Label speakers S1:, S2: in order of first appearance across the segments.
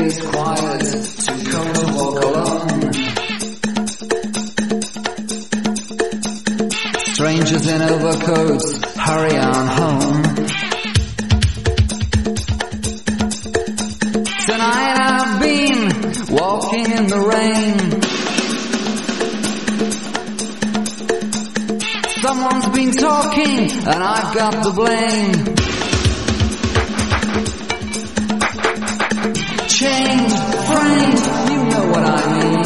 S1: is quiet to come and walk along. Strangers in overcoats, hurry on home. Tonight I've been walking in the rain. Someone's been talking and I've got the blame. chained, framed, you know what I mean.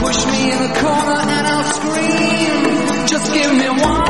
S1: Push me in the corner and I'll scream. Just give me one.